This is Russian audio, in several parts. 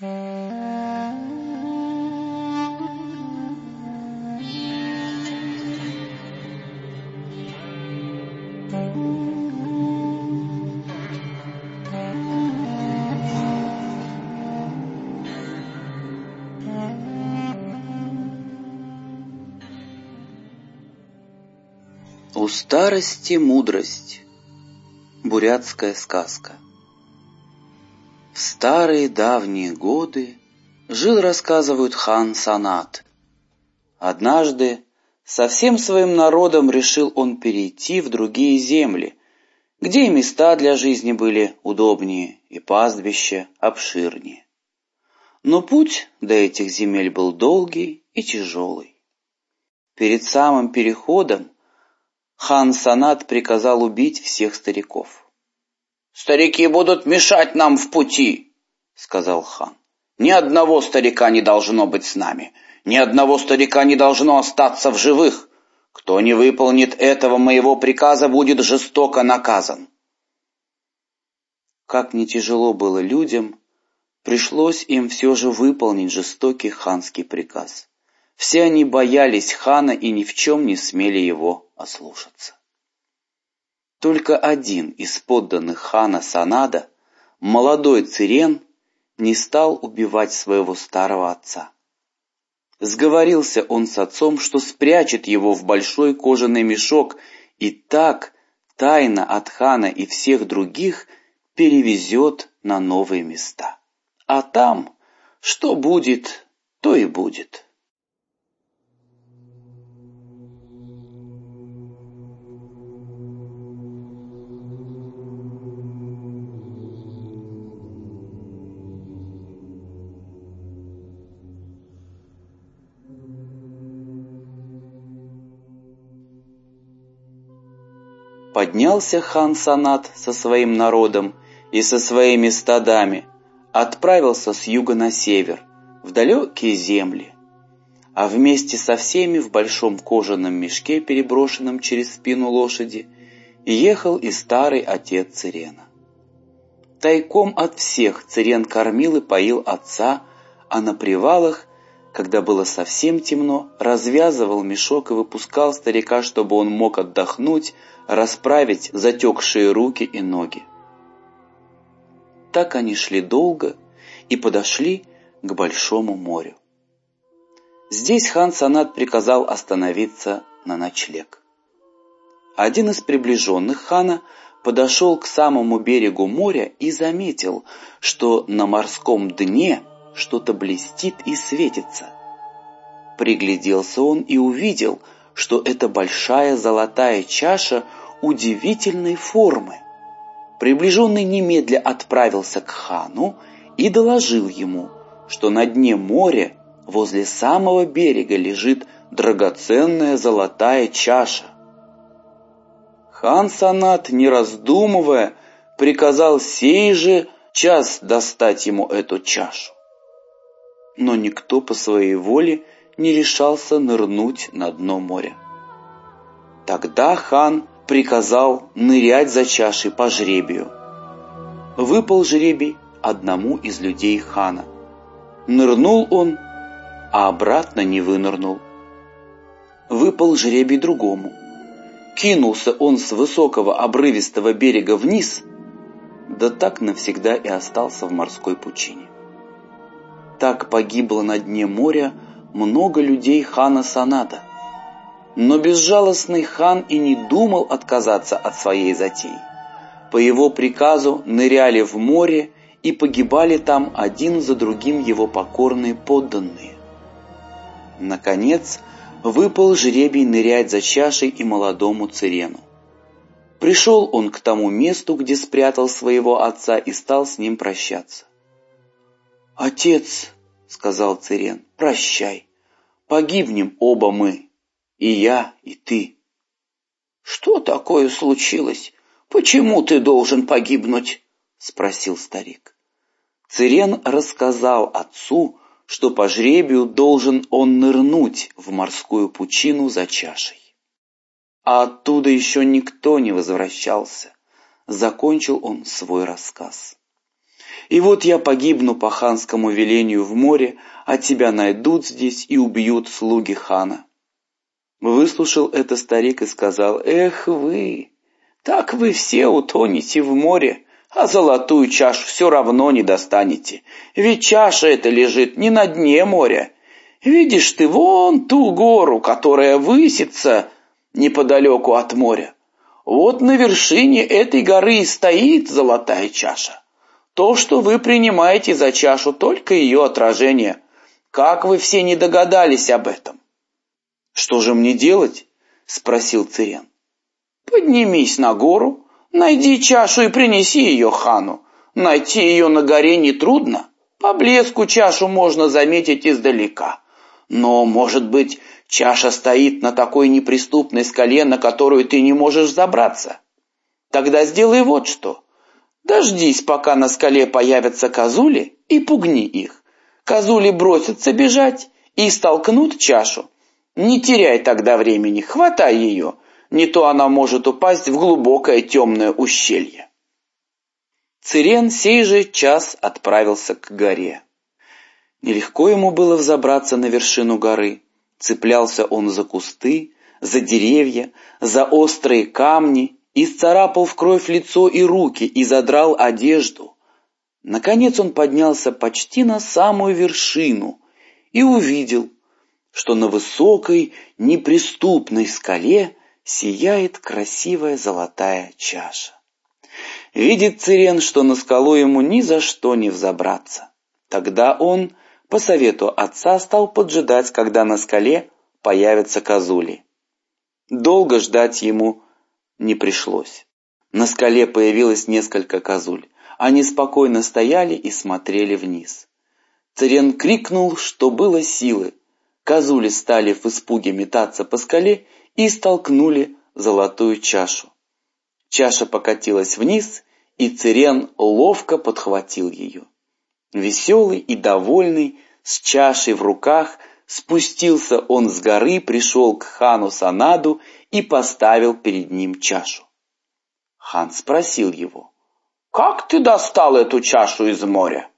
У старости мудрость. Бурятская сказка. В старые давние годы жил, рассказывают, хан Санат. Однажды со всем своим народом решил он перейти в другие земли, где и места для жизни были удобнее, и пастбища обширнее. Но путь до этих земель был долгий и тяжелый. Перед самым переходом хан Санат приказал убить всех стариков. «Старики будут мешать нам в пути», — сказал хан. «Ни одного старика не должно быть с нами, ни одного старика не должно остаться в живых. Кто не выполнит этого моего приказа, будет жестоко наказан». Как не тяжело было людям, пришлось им все же выполнить жестокий ханский приказ. Все они боялись хана и ни в чем не смели его ослушаться. Только один из подданных хана Санада, молодой Цирен, не стал убивать своего старого отца. Сговорился он с отцом, что спрячет его в большой кожаный мешок и так тайно от хана и всех других перевезет на новые места. А там, что будет, то и будет. Поднялся хан Санат со своим народом и со своими стадами, отправился с юга на север, в далекие земли, а вместе со всеми в большом кожаном мешке, переброшенном через спину лошади, ехал и старый отец Цирена. Тайком от всех Цирен кормил и поил отца, а на привалах, когда было совсем темно, развязывал мешок и выпускал старика, чтобы он мог отдохнуть, расправить затекшие руки и ноги. Так они шли долго и подошли к Большому морю. Здесь хан Санат приказал остановиться на ночлег. Один из приближенных хана подошел к самому берегу моря и заметил, что на морском дне что-то блестит и светится. Пригляделся он и увидел, что это большая золотая чаша удивительной формы. Приближенный немедля отправился к хану и доложил ему, что на дне моря возле самого берега лежит драгоценная золотая чаша. Хан Санат, не раздумывая, приказал сей же час достать ему эту чашу. Но никто по своей воле не решался нырнуть на дно моря. Тогда хан приказал нырять за чашей по жребию. Выпал жребий одному из людей хана. Нырнул он, а обратно не вынырнул. Выпал жребий другому. Кинулся он с высокого обрывистого берега вниз, да так навсегда и остался в морской пучине. Так погибло на дне моря много людей хана Санада. Но безжалостный хан и не думал отказаться от своей затеи. По его приказу ныряли в море и погибали там один за другим его покорные подданные. Наконец, выпал жребий нырять за чашей и молодому Цирену. Пришел он к тому месту, где спрятал своего отца и стал с ним прощаться. «Отец», — сказал Цирен, — «прощай, погибнем оба мы». И я, и ты. Что такое случилось? Почему ты должен погибнуть? Спросил старик. Цирен рассказал отцу, что по жребию должен он нырнуть в морскую пучину за чашей. А оттуда еще никто не возвращался. Закончил он свой рассказ. И вот я погибну по ханскому велению в море, а тебя найдут здесь и убьют слуги хана. Выслушал это старик и сказал, «Эх вы, так вы все утонете в море, а золотую чашу все равно не достанете, ведь чаша эта лежит не на дне моря. Видишь ты вон ту гору, которая высится неподалеку от моря. Вот на вершине этой горы и стоит золотая чаша. То, что вы принимаете за чашу, только ее отражение. Как вы все не догадались об этом? Что же мне делать? Спросил Цирен. Поднимись на гору, найди чашу и принеси ее хану. Найти ее на горе нетрудно. По блеску чашу можно заметить издалека. Но, может быть, чаша стоит на такой неприступной скале, на которую ты не можешь забраться. Тогда сделай вот что. Дождись, пока на скале появятся козули, и пугни их. Козули бросятся бежать и столкнут чашу. Не теряй тогда времени, хватай ее, не то она может упасть в глубокое темное ущелье. Цирен сей же час отправился к горе. Нелегко ему было взобраться на вершину горы. Цеплялся он за кусты, за деревья, за острые камни исцарапал в кровь лицо и руки и задрал одежду. Наконец он поднялся почти на самую вершину и увидел, что на высокой неприступной скале сияет красивая золотая чаша. Видит Цирен, что на скалу ему ни за что не взобраться. Тогда он, по совету отца, стал поджидать, когда на скале появятся козули. Долго ждать ему не пришлось. На скале появилось несколько козуль. Они спокойно стояли и смотрели вниз. Царен крикнул, что было силы. Козули стали в испуге метаться по скале и столкнули золотую чашу. Чаша покатилась вниз, и Цирен ловко подхватил ее. Веселый и довольный, с чашей в руках, спустился он с горы, пришел к хану Санаду и поставил перед ним чашу. Хан спросил его, «Как ты достал эту чашу из моря?»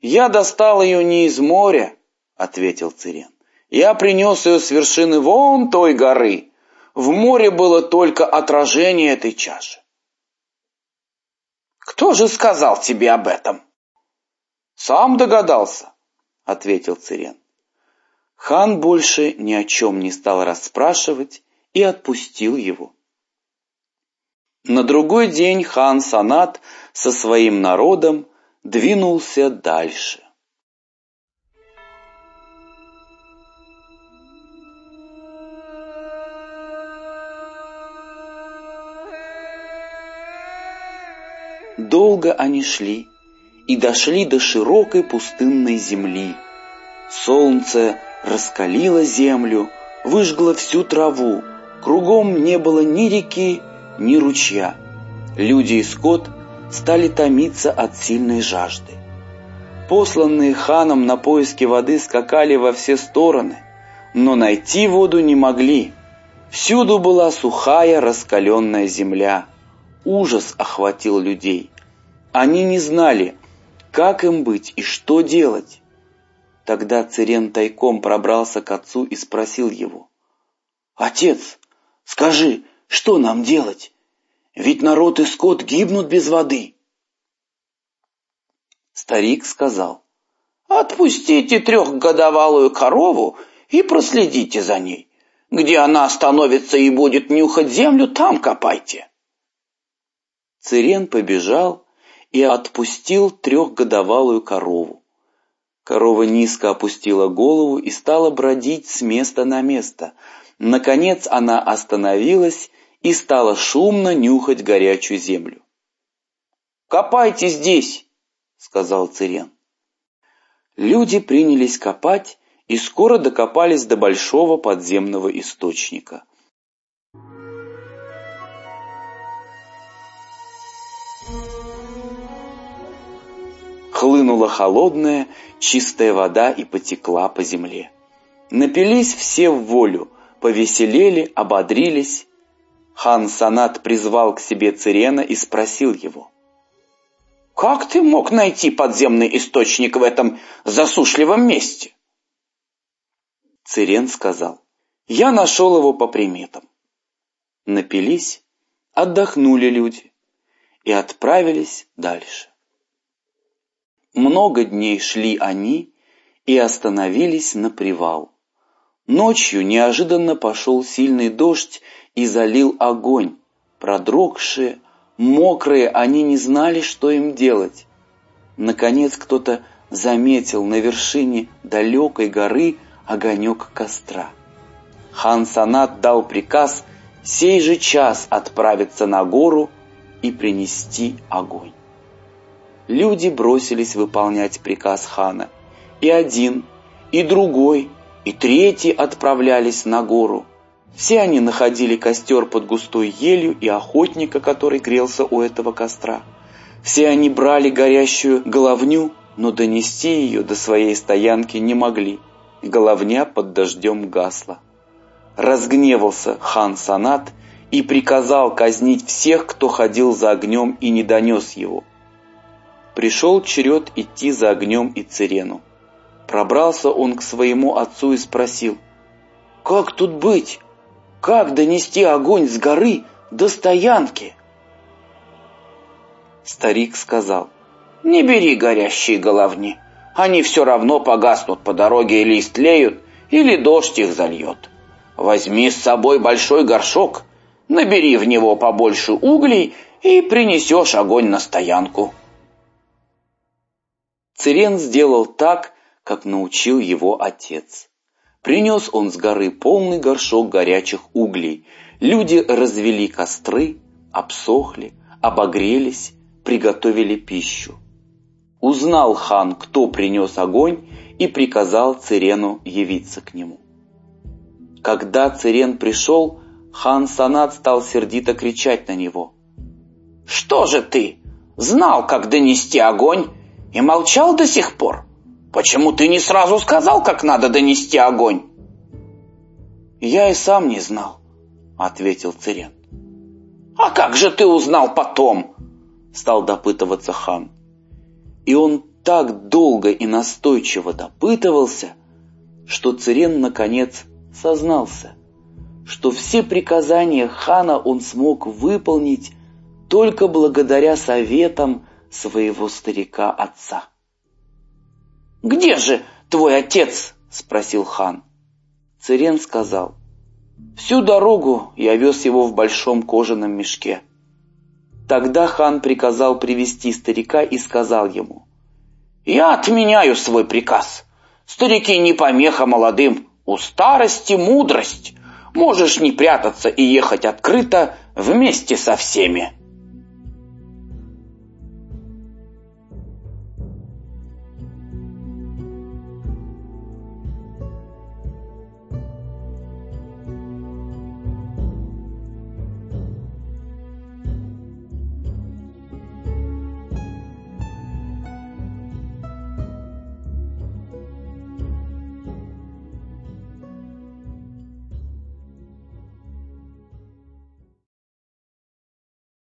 «Я достал ее не из моря», — ответил Цирен. «Я принес ее с вершины вон той горы. В море было только отражение этой чаши». «Кто же сказал тебе об этом?» «Сам догадался», — ответил Цирен. Хан больше ни о чем не стал расспрашивать и отпустил его. На другой день хан Санат со своим народом двинулся дальше. Долго они шли и дошли до широкой пустынной земли. Солнце раскалила землю, выжгла всю траву, кругом не было ни реки, ни ручья. Люди и скот стали томиться от сильной жажды. Посланные ханом на поиски воды скакали во все стороны, но найти воду не могли. Всюду была сухая раскаленная земля. Ужас охватил людей. Они не знали, как им быть и что делать. Тогда Цирен тайком пробрался к отцу и спросил его. «Отец, скажи, что нам делать? Ведь народ и скот гибнут без воды». Старик сказал. «Отпустите трехгодовалую корову и проследите за ней. Где она остановится и будет нюхать землю, там копайте». Цирен побежал и отпустил трехгодовалую корову. Корова низко опустила голову и стала бродить с места на место. Наконец она остановилась и стала шумно нюхать горячую землю. «Копайте здесь!» — сказал Цирен. Люди принялись копать и скоро докопались до большого подземного источника. Хлынула холодная, чистая вода и потекла по земле. Напились все в волю, повеселели, ободрились. Хан Санат призвал к себе Цирена и спросил его. Как ты мог найти подземный источник в этом засушливом месте? Цирен сказал, я нашел его по приметам. Напились, отдохнули люди и отправились дальше. Много дней шли они и остановились на привал. Ночью неожиданно пошел сильный дождь и залил огонь. Продрогшие, мокрые, они не знали, что им делать. Наконец кто-то заметил на вершине далекой горы огонек костра. Хан Санат дал приказ сей же час отправиться на гору и принести огонь. Люди бросились выполнять приказ хана. И один, и другой, и третий отправлялись на гору. Все они находили костер под густой елью и охотника, который грелся у этого костра. Все они брали горящую головню, но донести ее до своей стоянки не могли. Головня под дождем гасла. Разгневался хан Санат и приказал казнить всех, кто ходил за огнем и не донес его. Пришел черед идти за огнем и Цирену. Пробрался он к своему отцу и спросил, «Как тут быть? Как донести огонь с горы до стоянки?» Старик сказал, «Не бери горящие головни, они все равно погаснут по дороге или истлеют, или дождь их зальет. Возьми с собой большой горшок, набери в него побольше углей и принесешь огонь на стоянку». Цирен сделал так, как научил его отец. Принес он с горы полный горшок горячих углей. Люди развели костры, обсохли, обогрелись, приготовили пищу. Узнал хан, кто принес огонь, и приказал Цирену явиться к нему. Когда Цирен пришел, хан Санат стал сердито кричать на него. «Что же ты? Знал, как донести огонь, и молчал до сих пор? Почему ты не сразу сказал, как надо донести огонь?» «Я и сам не знал», — ответил Цирен. «А как же ты узнал потом?» — стал допытываться хан. И он так долго и настойчиво допытывался, что Цирен, наконец, сознался, что все приказания хана он смог выполнить только благодаря советам своего старика-отца. «Где же твой отец?» — спросил хан. Цирен сказал, «Всю дорогу я вез его в большом кожаном мешке». Тогда хан приказал привести старика и сказал ему, «Я отменяю свой приказ. Старики не помеха молодым, у старости мудрость. Можешь не прятаться и ехать открыто вместе со всеми».